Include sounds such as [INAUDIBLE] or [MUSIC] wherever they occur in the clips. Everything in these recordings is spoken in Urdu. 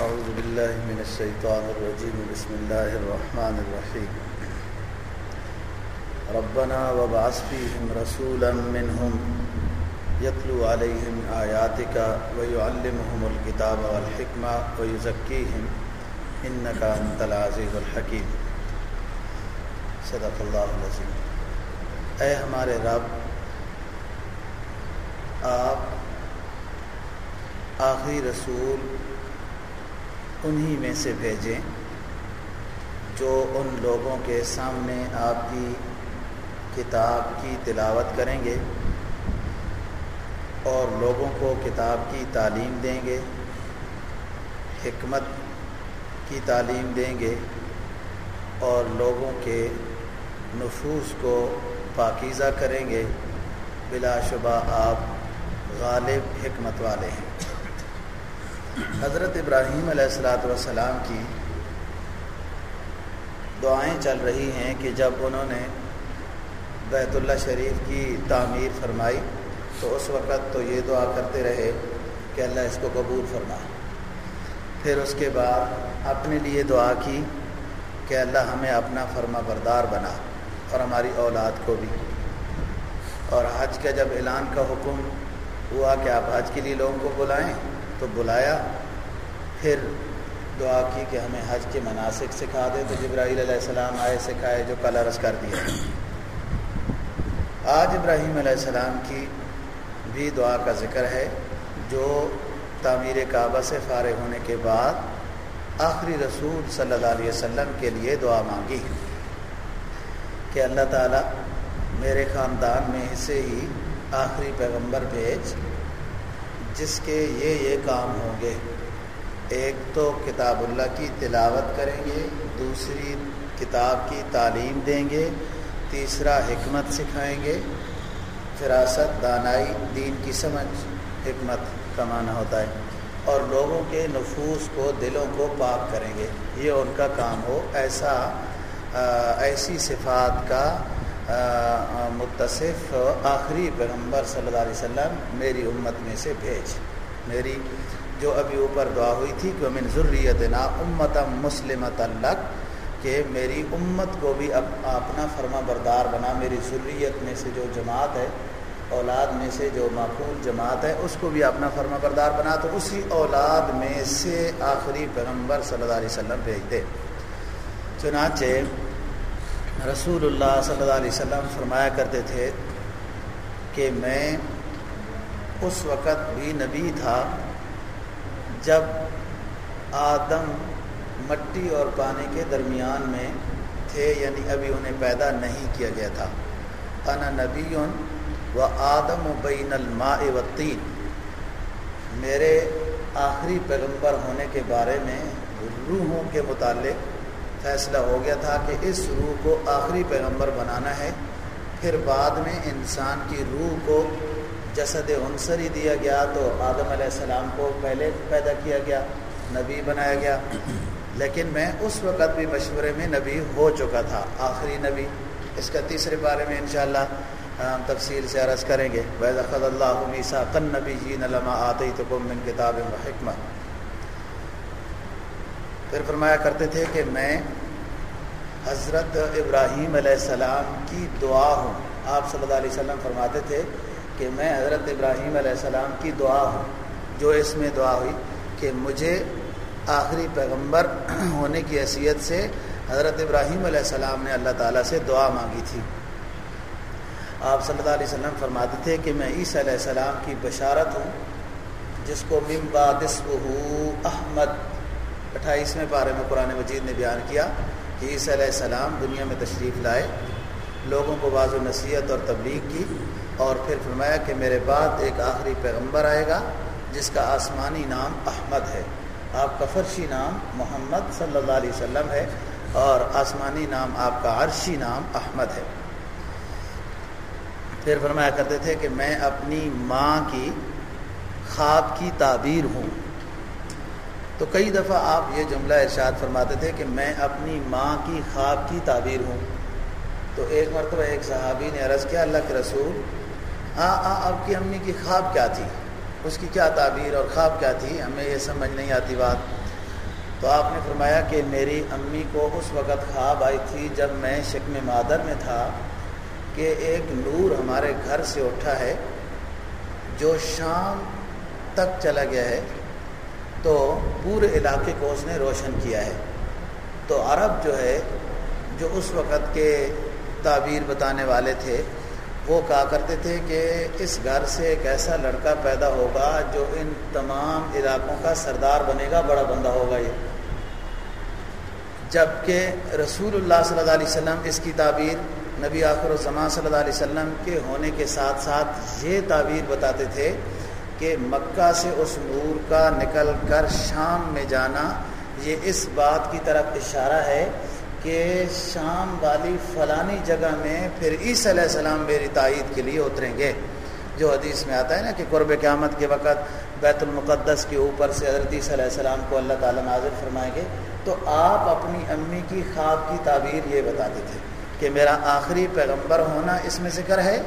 أعوذ بالله من الشيطان الرجيم. بسم الله الرحمن الرحيم. ربنا وابعث فيهم رسولا منهم يتلو عليهم آياتك ويعلمهم الكتاب والحكمة ويزكيهم إنك أنت العزيز الحكيم. صدق اللہ العظیم اے ہمارے رب، آپ آخری رسول انہی میں سے بھیجیں جو ان لوگوں کے سامنے آپ کی کتاب کی تلاوت کریں گے اور لوگوں کو کتاب کی تعلیم دیں گے، حکمت کی تعلیم دیں گے اور لوگوں کے نفوس کو پاکیزہ کریں گے۔ بلا شبہ آپ غالب حکمت والے ہیں۔ حضرت ابراہیم علیہ السلاۃ والسلام کی دعائیں چل رہی ہیں کہ جب انہوں نے بیت اللہ شریف کی تعمیر فرمائی تو اس وقت تو یہ دعا کرتے رہے کہ اللہ اس کو قبول فرما پھر اس کے بعد اپنے لیے دعا کی کہ اللہ ہمیں اپنا فرما بردار بنا اور ہماری اولاد کو بھی۔ اور حج کا جب اعلان کا حکم ہوا کہ آپ حج کے لیے لوگوں کو بلائیں تو بلایا، پھر دعا کی کہ ہمیں حج کے مناسب سکھا دیں۔ تو جبرائیل علیہ السلام آئے، سکھائے، جو کل عرض کر دیا۔ آج ابراہیم علیہ السلام کی بھی دعا کا ذکر ہے، جو تعمیر کعبہ سے فارغ ہونے کے بعد آخری رسول صلی اللہ علیہ وسلم کے لیے دعا مانگی۔ کہ اللہ تعالیٰ میرے خاندان میں سے ہی آخری پیغمبر بھیج جس کے یہ یہ کام ہوں گے۔ ایک تو کتاب اللہ کی تلاوت کریں گے، دوسری کتاب کی تعلیم دیں گے، تیسرا حکمت سکھائیں گے۔ فراست، دانائی، دین کی سمجھ، حکمت کا معنی ہوتا ہے۔ اور لوگوں کے نفوس کو، دلوں کو پاک کریں گے۔ یہ ان کا کام ہو۔ ایسا ایسی صفات کا متصف آخری پیغمبر صلی اللہ علیہ وسلم میری امت میں سے بھیج۔ میری جو ابھی اوپر دعا ہوئی تھی کہ من ضروریت نا امت مسلمت اللہ کہ میری امت کو بھی اپنا فرما بردار بنا، میری ضروریت میں سے جو جماعت ہے، اولاد میں سے جو معقول جماعت ہے، اس کو بھی اپنا فرما بردار بنا، تو اسی اولاد میں سے آخری پیغمبر صلی اللہ علیہ وسلم بھیج دے۔ چنانچہ رسول اللہ صلی اللہ علیہ وسلم فرمایا کرتے تھے کہ میں اس وقت بھی نبی تھا جب آدم مٹی اور پانی کے درمیان میں تھے یعنی ابھی انہیں پیدا نہیں کیا گیا تھا۔ انا نبی و آدم و بین الماء و تین میرے آخری پیغمبر ہونے کے بارے میں روحوں کے متعلق فیصلہ ہو گیا تھا کہ اس روح کو آخری پیغمبر بنانا ہے۔ پھر بعد میں انسان کی روح کو جسد عنصری دیا گیا تو آدم علیہ السلام کو پہلے پیدا کیا گیا، نبی بنایا گیا۔ لیکن میں اس وقت بھی مشورے میں نبی ہو چکا تھا، آخری نبی۔ اس کا تیسرے بارے میں انشاءاللہ ہم تفصیل سے عرض کریں گے۔ وید خد اللہ عیسیٰ قن نبی جی نلما آتی تو من کتاب و حکمت پھر فرمایا کرتے تھے کہ میں حضرت ابراہیم علیہ السلام کی دعا ہوں۔ آپ صلی اللہ علیہ وسلم فرماتے تھے کہ میں حضرت ابراہیم علیہ السلام کی دعا ہوں۔ جو اس میں دعا ہوئی کہ مجھے آخری پیغمبر [CLEARS THROAT] ہونے کی حیثیت سے حضرت ابراہیم علیہ السلام نے اللہ تعالیٰ سے دعا مانگی تھی۔ آپ صلی اللہ علیہ وسلم فرماتے تھے کہ میں عیسیٰ علیہ السلام کی بشارت ہوں، جس کو ممبادس احمد اٹھائیسویں پارے میں قرآن مجید نے بیان کیا کہ عیسیٰ علیہ السلام دنیا میں تشریف لائے، لوگوں کو بعض و نصیحت اور تبلیغ کی اور پھر فرمایا کہ میرے بعد ایک آخری پیغمبر آئے گا جس کا آسمانی نام احمد ہے۔ آپ کا فرشی نام محمد صلی اللہ علیہ وسلم ہے اور آسمانی نام آپ کا عرشی نام احمد ہے۔ پھر فرمایا کرتے تھے کہ میں اپنی ماں کی خواب کی تعبیر ہوں۔ تو کئی دفعہ آپ یہ جملہ ارشاد فرماتے تھے کہ میں اپنی ماں کی خواب کی تعبیر ہوں۔ تو ایک مرتبہ ایک صحابی نے عرض کیا، اللہ کے رسول ہاں ہاں آپ کی امی کی خواب کیا تھی؟ اس کی کیا تعبیر اور خواب کیا تھی؟ ہمیں یہ سمجھ نہیں آتی بات۔ تو آپ نے فرمایا کہ میری امی کو اس وقت خواب آئی تھی جب میں شکم مادر میں تھا کہ ایک نور ہمارے گھر سے اٹھا ہے، جو شام تک چلا گیا ہے۔ تو پورے علاقے کو اس نے روشن کیا ہے۔ تو عرب جو ہے، جو اس وقت کے تعبیر بتانے والے تھے، وہ کہا کرتے تھے کہ اس گھر سے ایک ایسا لڑکا پیدا ہوگا جو ان تمام علاقوں کا سردار بنے گا، بڑا بندہ ہوگا یہ۔ جبکہ رسول اللہ صلی اللہ علیہ وسلم اس کی تعبیر نبی آخر الزمان صلی اللہ علیہ وسلم کے ہونے کے ساتھ ساتھ یہ تعبیر بتاتے تھے کہ مکہ سے اس نور کا نکل کر شام میں جانا، یہ اس بات کی طرف اشارہ ہے کہ شام والی فلانی جگہ میں پھر عیسی علیہ السلام میری تائید کے لیے اتریں گے۔ جو حدیث میں آتا ہے نا کہ قرب قیامت کے وقت بیت المقدس کے اوپر سے حضرت عیسی علیہ السلام کو اللہ تعالیٰ نازل فرمائیں گے، تو آپ اپنی امی کی خواب کی تعبیر یہ بتاتے تھے کہ میرا آخری پیغمبر ہونا اس میں ذکر ہے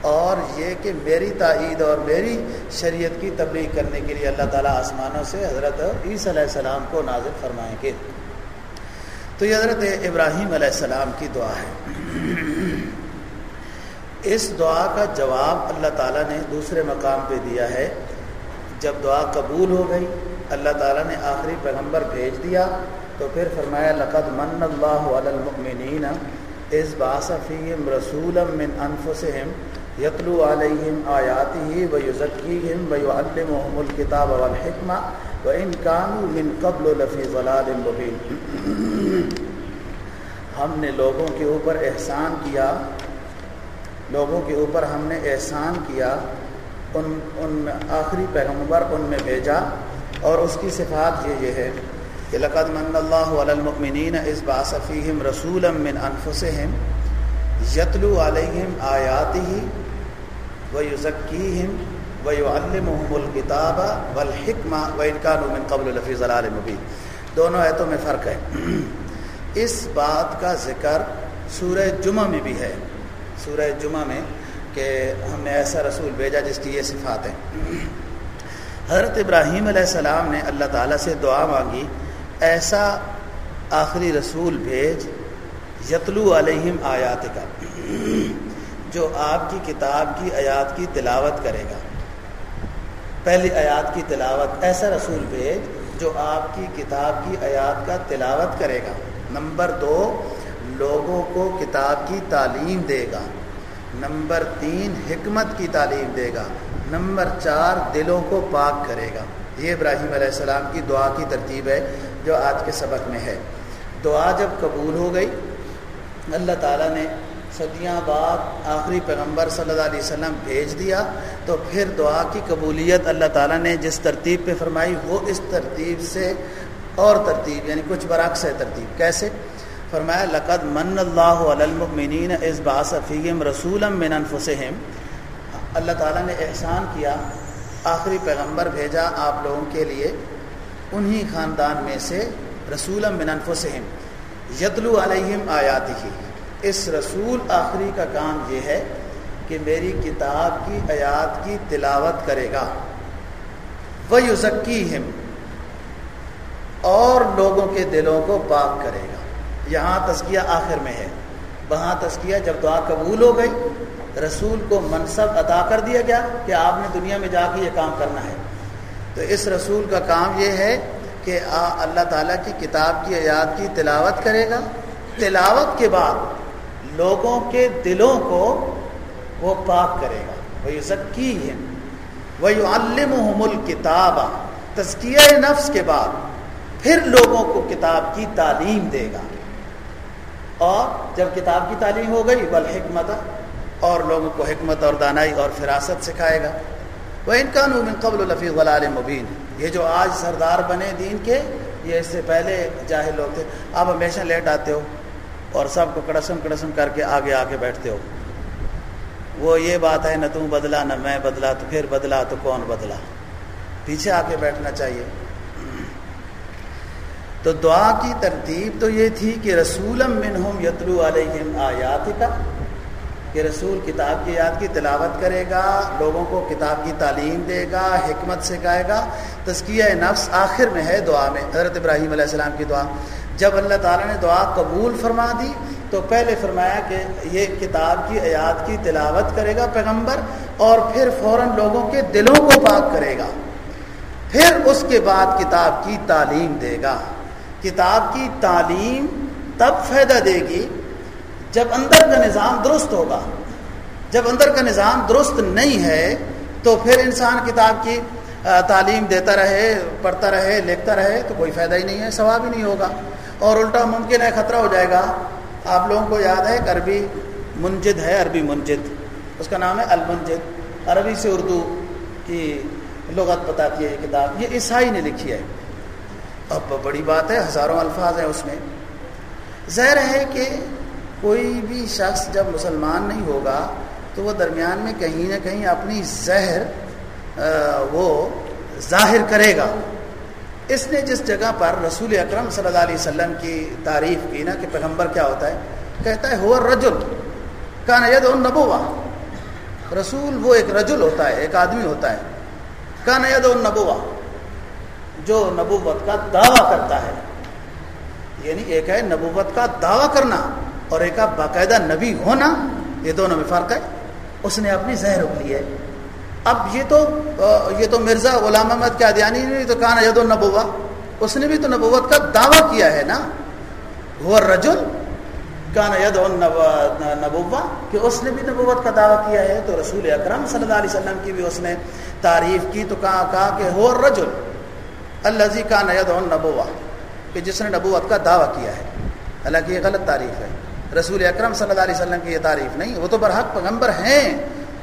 اور یہ کہ میری تائید اور میری شریعت کی تبلیغ کرنے کے لیے اللہ تعالیٰ آسمانوں سے حضرت عیسی علیہ السلام کو نازل فرمائیں گے۔ تو یہ حضرت ابراہیم علیہ السلام کی دعا ہے۔ اس دعا کا جواب اللہ تعالیٰ نے دوسرے مقام پہ دیا ہے۔ جب دعا قبول ہو گئی، اللہ تعالیٰ نے آخری پیغمبر بھیج دیا۔ تو پھر فرمایا، لقد من اللہ علی المؤمنین اس باصفیم رسول من انفسہم یتلو علیہم آیاتہ و یزکیہم و یعلمہم الکتاب والحکمہ و ان کانو من قبل لفی ضلال مبین۔ ہم نے لوگوں کے اوپر احسان کیا، لوگوں کے اوپر ہم نے احسان کیا، ان ان آخری پیغمبر ان میں بھیجا اور اس کی صفات یہ یہ ہے کہ لقد من اللہ علی المؤمنین اس باصفیم رسول من انفسہم یتلو علیہم آیات ہی و یوزکیم و یعلمہم الکتاب والحکمہ و انکان من قبل لفی ضلال مبین۔ دونوں ایتوں میں فرق ہے۔ اس بات کا ذکر سورہ جمعہ میں بھی ہے۔ سورہ جمعہ میں کہ ہم نے ایسا رسول بھیجا جس کی یہ صفات ہیں۔ حضرت ابراہیم علیہ السلام نے اللہ تعالیٰ سے دعا مانگی، ایسا آخری رسول بھیج یتلو علیہم آیات کا جو آپ کی کتاب کی آیات کی تلاوت کرے گا۔ پہلی آیات کی تلاوت ایسا رسول بھیج جو آپ کی کتاب کی آیات کا تلاوت کرے گا۔ نمبر دو، لوگوں کو کتاب کی تعلیم دے گا۔ نمبر تین، حکمت کی تعلیم دے گا۔ نمبر چار، دلوں کو پاک کرے گا۔ یہ ابراہیم علیہ السلام کی دعا کی ترتیب ہے جو آج کے سبق میں ہے۔ دعا جب قبول ہو گئی اللہ تعالیٰ نے صدیاں بعد آخری پیغمبر صلی اللہ علیہ وسلم بھیج دیا، تو پھر دعا کی قبولیت اللہ تعالیٰ نے جس ترتیب پہ فرمائی، وہ اس ترتیب سے اور ترتیب یعنی کچھ برعکس ہے ترتیب۔ کیسے؟ فرمایا، لقد من اللہ علی المؤمنین اس باصفیم رسول من انفسہم۔ اللہ تعالیٰ نے احسان کیا، آخری پیغمبر بھیجا آپ لوگوں کے لیے، انہی خاندان میں سے رسول من انفسہم۔ یتلو علیہم آیات ہی اس رسول آخری کا کام یہ ہے کہ میری کتاب کی آیات کی تلاوت کرے گا۔ وہ یوزکیم اور لوگوں کے دلوں کو پاک کرے گا۔ یہاں تزکیہ آخر میں ہے۔ وہاں تزکیہ جب دعا قبول ہو گئی، رسول کو منصب عطا کر دیا گیا کہ آپ نے دنیا میں جا کے یہ کام کرنا ہے۔ تو اس رسول کا کام یہ ہے کہ اللہ تعالیٰ کی کتاب کی آیات کی تلاوت کرے گا۔ تلاوت کے بعد لوگوں کے دلوں کو وہ پاک کرے گا۔ وہ یو ذکی ہے وہ علم کتاب تزکیہ نفس کے بعد پھر لوگوں کو کتاب کی تعلیم دے گا۔ اور جب کتاب کی تعلیم ہو گئی بل حکمت اور لوگوں کو حکمت اور دانائی اور فراست سکھائے گا۔ وہ ان کا نومن قبل الفی غلال مبین یہ جو آج سردار بنے دین کے، یہ اس سے پہلے جاہل لوگ تھے۔ آپ ہمیشہ لیٹ آتے ہو اور سب کو کڑسم کڑسم کر کے آگے آ کے بیٹھتے ہو۔ وہ یہ بات ہے، نہ تم بدلا، نہ میں بدلا، تو پھر بدلا، تو کون بدلا؟ پیچھے آ کے بیٹھنا چاہیے۔ تو دعا کی ترتیب تو یہ تھی کہ رسولم منہم یتلو علیہم آیات کا کہ رسول کتاب کی یاد کی تلاوت کرے گا، لوگوں کو کتاب کی تعلیم دے گا، حکمت سکھائے گا۔ تزکیہ نفس آخر میں ہے دعا میں، حضرت ابراہیم علیہ السلام کی دعا۔ جب اللہ تعالیٰ نے دعا قبول فرما دی، تو پہلے فرمایا کہ یہ کتاب کی، آیات کی تلاوت کرے گا پیغمبر اور پھر فوراً لوگوں کے دلوں کو پاک کرے گا۔ پھر اس کے بعد کتاب کی تعلیم دے گا۔ کتاب کی تعلیم تب فائدہ دے گی جب اندر کا نظام درست ہوگا، جب اندر کا نظام درست نہیں ہے، تو پھر انسان کتاب کی تعلیم دیتا رہے، پڑھتا رہے، لکھتا رہے، تو کوئی فائدہ ہی نہیں ہے، ثواب ہی نہیں ہوگا۔ اور الٹا ممکن ہے، خطرہ ہو جائے گا۔ آپ لوگوں کو یاد ہے کہ عربی منجد ہے، عربی منجد۔ اس کا نام ہے المنجد۔ عربی سے اردو کی لغت بتاتی ہے یہ کتاب۔ یہ عیسائی نے لکھی ہے۔ اب بڑی بات ہے، ہزاروں الفاظ ہیں اس میں۔ ظاہر ہے کہ کوئی بھی شخص جب مسلمان نہیں ہوگا تو وہ درمیان میں کہیں نہ کہیں اپنی زہر وہ ظاہر کرے گا۔ اس نے جس جگہ پر رسول اکرم صلی اللہ علیہ وسلم کی تعریف کی نا، کہ پیغمبر کیا ہوتا ہے، کہتا ہے ہو رجل کا ید نبوا رسول وہ ایک رجل ہوتا ہے، ایک آدمی ہوتا ہے۔ کا ید نبوا جو نبوت کا دعویٰ کرتا ہے۔ یعنی ایک ہے نبوت کا دعویٰ کرنا۔ اور ایک باقاعدہ نبی ہونا یہ دونوں میں فرق ہے۔ اس نے اپنی زہر اگلی ہے۔ اب یہ تو یہ تو مرزا غلام احمد کے ادیانی نے تو کہا ید النبوا اس نے بھی تو نبوت کا دعویٰ کیا ہے نا۔ وہ رجل کان ید نبوا کہ اس نے بھی نبوت کا دعویٰ کیا ہے۔ تو رسول اکرم صلی اللہ علیہ وسلم کی بھی اس نے تعریف کی، تو کہا کہا کہ ہو رجل اللہ جی کا ید نبوا کہ جس نے نبوت کا دعویٰ کیا ہے۔ حالانکہ یہ غلط تعریف ہے۔ رسول اکرم صلی اللہ علیہ وسلم کی یہ تعریف نہیں، وہ تو برحق پیغمبر ہیں۔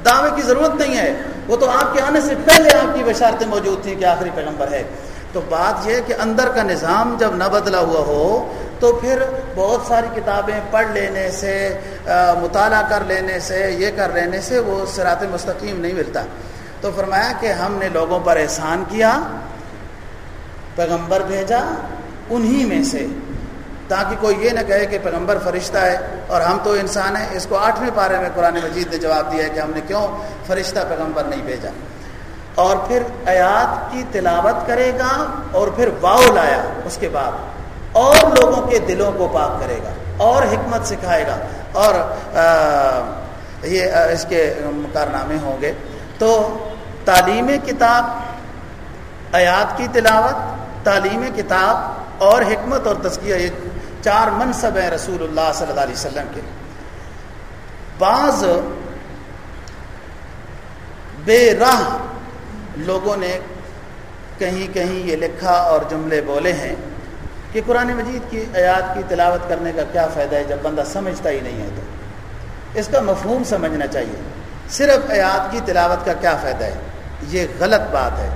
دعوے کی ضرورت نہیں ہے۔ وہ تو آپ کے آنے سے پہلے آپ کی بشارتیں موجود تھیں کہ آخری پیغمبر ہے۔ تو بات یہ ہے کہ اندر کا نظام جب نہ بدلا ہوا ہو، تو پھر بہت ساری کتابیں پڑھ لینے سے مطالعہ کر لینے سے، یہ کر لینے سے وہ سرات مستقیم نہیں ملتا۔ تو فرمایا کہ ہم نے لوگوں پر احسان کیا، پیغمبر بھیجا، انہی میں سے۔ تاکہ کوئی یہ نہ کہے کہ پیغمبر فرشتہ ہے اور ہم تو انسان ہیں، اس کو آٹھویں پارے میں قرآن مجید نے جواب دیا ہے کہ ہم نے کیوں فرشتہ پیغمبر نہیں بھیجا۔ اور پھر آیات کی تلاوت کرے گا اور پھر واؤ لایا اس کے بعد۔ اور لوگوں کے دلوں کو پاک کرے گا اور حکمت سکھائے گا۔ اور یہ اس کے کارنامے ہوں گے۔ تو تعلیم کتاب، آیات کی تلاوت تعلیم کتاب اور حکمت اور تذکیہ یہ چار منصب ہیں رسول اللہ صلی اللہ علیہ وسلم کے۔ بعض بے راہ لوگوں نے کہیں کہیں یہ لکھا اور جملے بولے ہیں کہ قرآن مجید کی آیات کی تلاوت کرنے کا کیا فائدہ ہے جب بندہ سمجھتا ہی نہیں ہے تو۔ اس کا مفہوم سمجھنا چاہیے۔ صرف آیات کی تلاوت کا کیا فائدہ ہے؟ یہ غلط بات ہے۔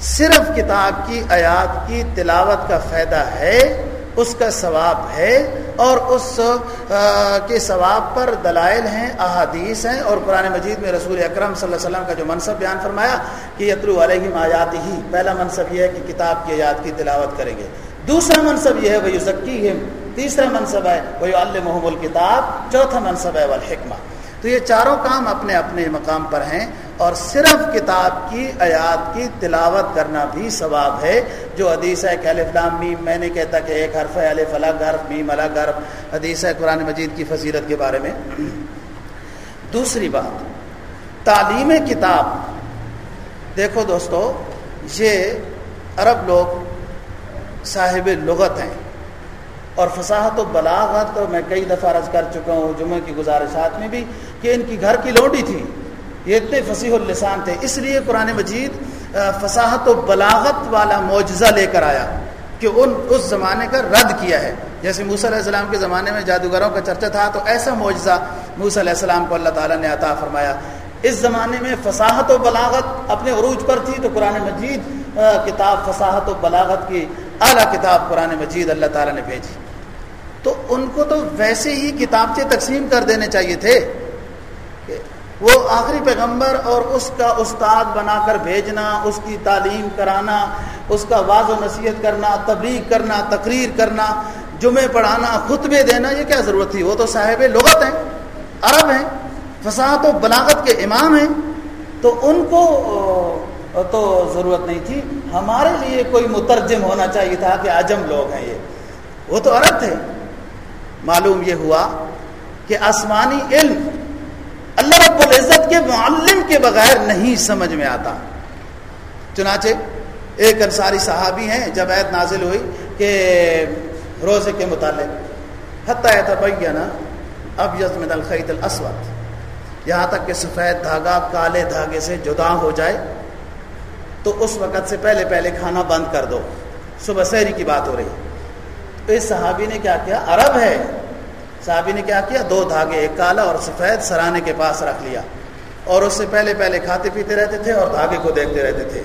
صرف کتاب کی آیات کی تلاوت کا فائدہ ہے اس کا ثواب ہے اور اس کے ثواب پر دلائل ہیں، احادیث ہیں اور قرآن مجید میں رسول اکرم صلی اللہ علیہ وسلم کا جو منصب بیان فرمایا کہ یترو علیہم آیات ہی پہلا منصب یہ ہے کہ کتاب کی آیات کی تلاوت کریں گے۔ دوسرا منصب یہ ہے وہ ذکی تیسرا منصب ہے وہ المحم الکتاب، چوتھا منصب ہے، والحکمہ۔ تو یہ چاروں کام اپنے اپنے مقام پر ہیں اور صرف کتاب کی، آیات کی تلاوت کرنا بھی ثواب ہے۔ جو حدیث ہے کہ الفلام میم، میں نے کہتا کہ ایک حرف ہے، الف الگ حرف، میم الگ حرف۔ حدیث ہے قرآن مجید کی فضیلت کے بارے میں۔ دوسری بات، تعلیم کتاب۔ دیکھو دوستو، یہ عرب لوگ صاحب لغت ہیں۔ اور فصاحت و بلاغت میں کئی دفعہ عرض کر چکا ہوں جمعہ کی گزارشات میں بھی کہ ان کی گھر کی لوڈی تھی، یہ اتنے فصیح اللسان تھے، اس لیے قرآن مجید فصاحت و بلاغت والا معجزہ لے کر آیا کہ ان، اس زمانے کا رد کیا ہے۔ جیسے موسیٰ علیہ السلام کے زمانے میں جادوگروں کا چرچا تھا، تو ایسا معجزہ موسیٰ علیہ السلام کو اللہ تعالیٰ نے عطا فرمایا۔ اس زمانے میں فصاحت و بلاغت اپنے عروج پر تھی، تو قرآن مجید کتاب فصاحت و بلاغت کی اعلیٰ کتاب قرآن مجید اللہ تعالیٰ نے بھیجی۔ تو ان کو تو ویسے ہی کتابچے تقسیم کر دینے چاہیے تھے کہ وہ آخری پیغمبر اور اس کا استاد بنا کر بھیجنا، اس کی تعلیم کرانا، اس کا واض و نصیحت کرنا، تبلیغ کرنا، تقریر کرنا، جمعے پڑھانا، خطبے دینا، یہ کیا ضرورت تھی؟ وہ تو صاحب لغت ہیں، عرب ہیں، فساد و بلاغت کے امام ہیں، تو ان کو تو ضرورت نہیں تھی۔ ہمارے لیے کوئی مترجم ہونا چاہیے تھا کہ عجم لوگ ہیں یہ۔ وہ تو عرب تھے۔ معلوم یہ ہوا کہ آسمانی علم اللہ رب العزت کے معلم کے بغیر نہیں سمجھ میں آتا۔ چنانچہ ایک انصاری صحابی ہیں، جب عید نازل ہوئی کہ روزے کے متعلق، حتیٰ تبینہ اب یزمن الخیت الاسود، یہاں تک کہ سفید دھاگا کالے دھاگے سے جدا ہو جائے، تو اس وقت سے پہلے پہلے کھانا بند کر دو۔ صبح سحری کی بات ہو رہی۔ ہے تو اس صحابی نے کیا کیا؟ عرب ہے۔ صحابی نے کیا کیا؟ دو دھاگے، ایک کالا اور سفید سرانے کے پاس رکھ لیا۔ اور اس سے پہلے پہلے کھاتے پیتے رہتے تھے اور دھاگے کو دیکھتے رہتے تھے۔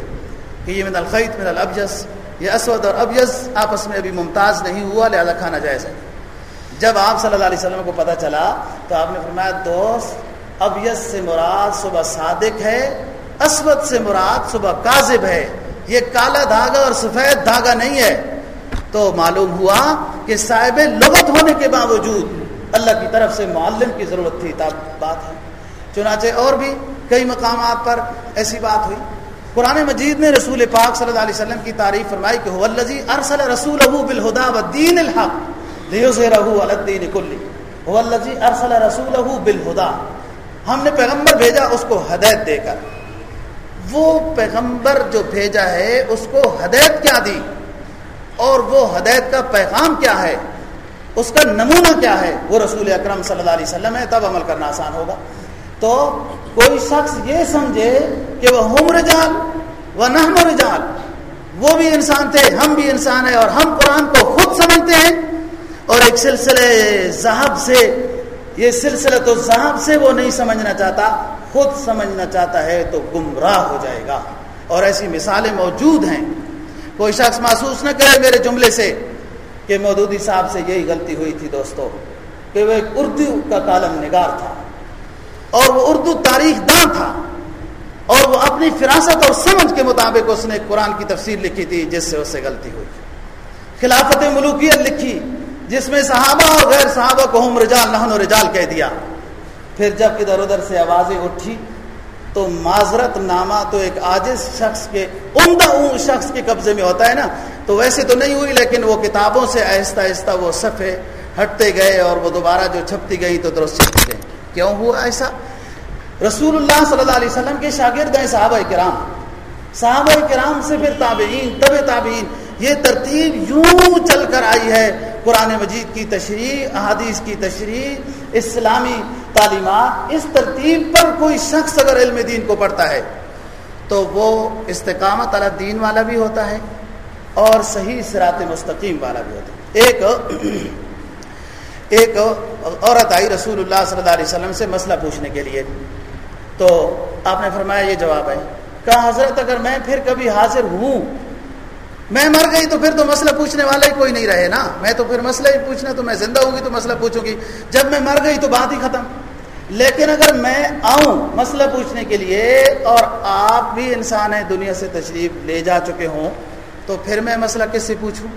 کہ یہ من الخیت من الابجس، یہ اسود اور ابجز آپس میں ابھی ممتاز نہیں ہوا، لہذا کھانا جائز ہے جب آپ صلی اللہ علیہ وسلم کو پتہ چلا تو آپ نے فرمایا، دوست ابیز سے مراد صبح صادق ہے، اسود سے مراد صبح کاذب ہے۔ یہ کالا دھاگا اور سفید دھاگا نہیں ہے۔ تو معلوم ہوا کہ صاحب لغت ہونے کے باوجود اللہ کی طرف سے معلم کی ضرورت تھی تب بات ہے۔ چنانچہ اور بھی کئی مقامات پر ایسی بات ہوئی۔ قرآن مجید نے رسول پاک صلی اللہ علیہ وسلم کی تعریف فرمائی کہ الذی ارسل رسوله بالهدى والدین الحق الدین کلی۔ هو ارسل رسوله بالهدى۔ ہم نے پیغمبر بھیجا، اس کو ہدایت دے کر۔ وہ پیغمبر جو بھیجا ہے، اس کو ہدایت کیا دی؟ اور وہ ہدایت کا پیغام کیا ہے؟ اس کا نمونہ کیا ہے؟ وہ رسول اکرم صلی اللہ علیہ وسلم ہے تب عمل کرنا آسان ہوگا۔ تو کوئی شخص یہ سمجھے کہ وہ ہم رجال و نحم رجال، وہ بھی انسان تھے، ہم بھی انسان ہیں اور ہم قرآن کو خود سمجھتے ہیں۔ اور ایک سلسلے ذہب سے، یہ سلسلہ تو ذہب سے وہ نہیں سمجھنا چاہتا، خود سمجھنا چاہتا ہے تو گمراہ ہو جائے گا۔ اور ایسی مثالیں موجود ہیں۔ کوئی شخص محسوس نہ کرے میرے جملے سے کہ مودودی صاحب سے یہی غلطی ہوئی تھی دوستو، کہ وہ ایک اردو کا کالم نگار تھا اور وہ اردو تاریخ دان تھا اور وہ اپنی فراست اور سمجھ کے مطابق اس نے قرآن کی تفسیر لکھی تھی جس سے اس سے غلطی ہوئی خلافت ملوکیت لکھی جس میں صحابہ اور غیر صحابہ کو ہم رجال نہن و رجال کہہ دیا۔ پھر جب ادھر ادھر سے آوازیں اٹھی تو معذرت نامہ تو ایک عاجز شخص کے عمدہ شخص کے قبضے میں ہوتا ہے نا؟ تو ویسے تو نہیں ہوئی، لیکن وہ کتابوں سے آہستہ آہستہ وہ صفحے ہٹتے گئے اور وہ دوبارہ جو چھپتی گئی تو درست چھپتی گئی۔ کیوں ہوا ایسا؟ رسول اللہ صلی اللہ علیہ وسلم کے شاگرد ہیں صحابہ کرام۔ صحابہ کرام سے پھر تابعین طب تابعین۔ یہ ترتیب یوں چل کر آئی ہے، قرآن مجید کی تشریح، احادیث کی تشریح، اسلامی تعلیمات اس ترتیب پر کوئی شخص اگر علم دین کو پڑھتا ہے، تو وہ استقامت علی دین والا بھی ہوتا ہے اور صحیح سرات مستقیم والا بھی ہوتا ہے۔ ایک ایک عورت آئی رسول اللہ صلی اللہ علیہ وسلم سے مسئلہ پوچھنے کے لیے۔ تو آپ نے فرمایا یہ جواب ہے۔ کہا، حضرت، اگر میں پھر کبھی حاضر ہوں، میں مر گئی تو پھر تو مسئلہ پوچھنے والا ہی کوئی نہیں رہے نا۔ میں تو پھر مسئلہ ہی پوچھنا، تو میں زندہ ہوں گی تو مسئلہ پوچھوں گی۔ جب میں مر گئی تو بات ہی ختم۔ لیکن اگر میں آؤں مسئلہ پوچھنے کے لیے اور آپ بھی انسان ہیں دنیا سے تشریف لے جا چکے ہوں، تو پھر میں مسئلہ کس سے پوچھوں؟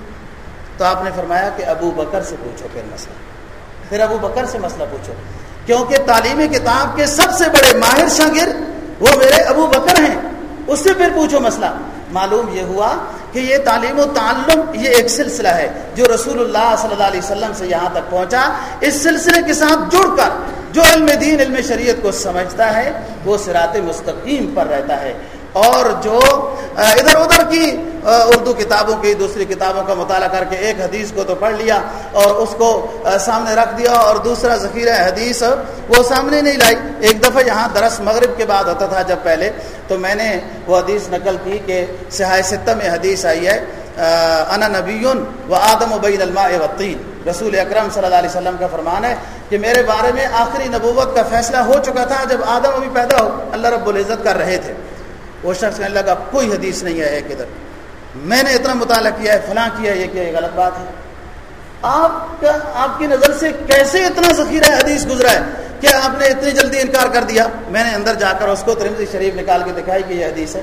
تو آپ نے فرمایا کہ ابو بکر سے پوچھو پھر مسئلہ۔ پھر ابو بکر سے مسئلہ پوچھو۔ کیونکہ تعلیمی کتاب کے سب سے بڑے ماہر شاگرد وہ میرے ابو بکر ہیں۔ اس سے پھر پوچھو مسئلہ۔ معلوم یہ ہوا کہ یہ تعلیم و تعلم یہ ایک سلسلہ ہے جو رسول اللہ صلی اللہ علیہ وسلم سے یہاں تک پہنچا۔ اس سلسلے کے ساتھ جڑ کر جو علم دین، علم شریعت کو سمجھتا ہے، وہ سرات مستقیم پر رہتا ہے۔ اور جو ادھر ادھر کی اردو کتابوں کی، دوسری کتابوں کا مطالعہ کر کے ایک حدیث کو تو پڑھ لیا اور اس کو سامنے رکھ دیا اور دوسرا ذخیرہ حدیث وہ سامنے نہیں لائی۔ ایک دفعہ یہاں درس مغرب کے بعد ہوتا تھا جب پہلے، تو میں نے وہ حدیث نقل کی کہ سہائے ستہ میں حدیث آئی ہے انا نبی و آدم و بین الماء وطین رسول اکرم صلی اللہ علیہ وسلم کا فرمان ہے کہ میرے بارے میں آخری نبوت کا فیصلہ ہو چکا تھا جب آدم ابھی پیدا ہو۔ اللہ رب العزت کر رہے تھے۔ وہ شخص کہنے لگا، کوئی حدیث نہیں ہے ایک ادھر۔ میں نے اتنا مطالعہ کیا ہے، فلاں کیا یہ کیا یہ غلط بات ہے۔ آپ کا، آپ کی نظر سے کیسے اتنا ذخیرہ حدیث گزرا ہے کہ آپ نے اتنی جلدی انکار کر دیا؟ میں نے اندر جا کر اس کو ترمزی شریف نکال کے دکھائی کہ یہ حدیث ہے۔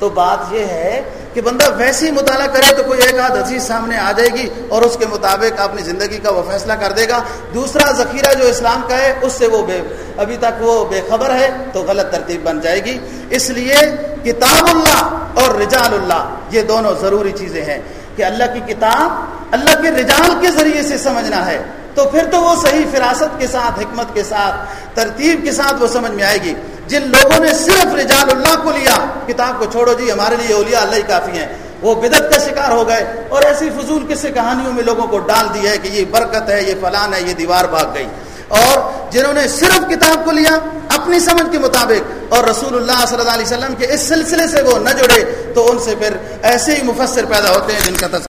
تو بات یہ ہے کہ بندہ ویسے ہی مطالعہ کرے تو کوئی ایک آدھ حدیث سامنے آ جائے گی اور اس کے مطابق اپنی زندگی کا وہ فیصلہ کر دے گا۔ دوسرا ذخیرہ جو اسلام کا ہے، اس سے وہ بے ابھی تک وہ بے خبر ہے تو غلط ترتیب بن جائے گی۔ اس لیے کتاب اللہ اور رجال اللہ، یہ دونوں ضروری چیزیں ہیں کہ اللہ کی کتاب، اللہ کے رجال کے ذریعے سے سمجھنا ہے۔ تو پھر تو وہ صحیح فراست کے ساتھ، حکمت کے ساتھ، ترتیب کے ساتھ وہ سمجھ میں آئے گی۔ جن لوگوں نے صرف رجال اللہ کو لیا کتاب کو چھوڑو جی ہمارے لیے اولیاء اللہ ہی کافی ہیں۔ وہ بدت کا شکار ہو گئے اور ایسی فضول کسی کہانیوں میں لوگوں کو ڈال دیا ہے کہ یہ برکت ہے، یہ فلان ہے، یہ دیوار بھاگ گئی۔ اور جنہوں نے صرف کتاب کو لیا اپنی سمجھ کے مطابق، اور رسول اللہ صلی اللہ علیہ وسلم کے اس سلسلے سے وہ نہ جڑے، تو ان سے پھر ایسے ہی مفسر پیدا ہوتے ہیں جن کا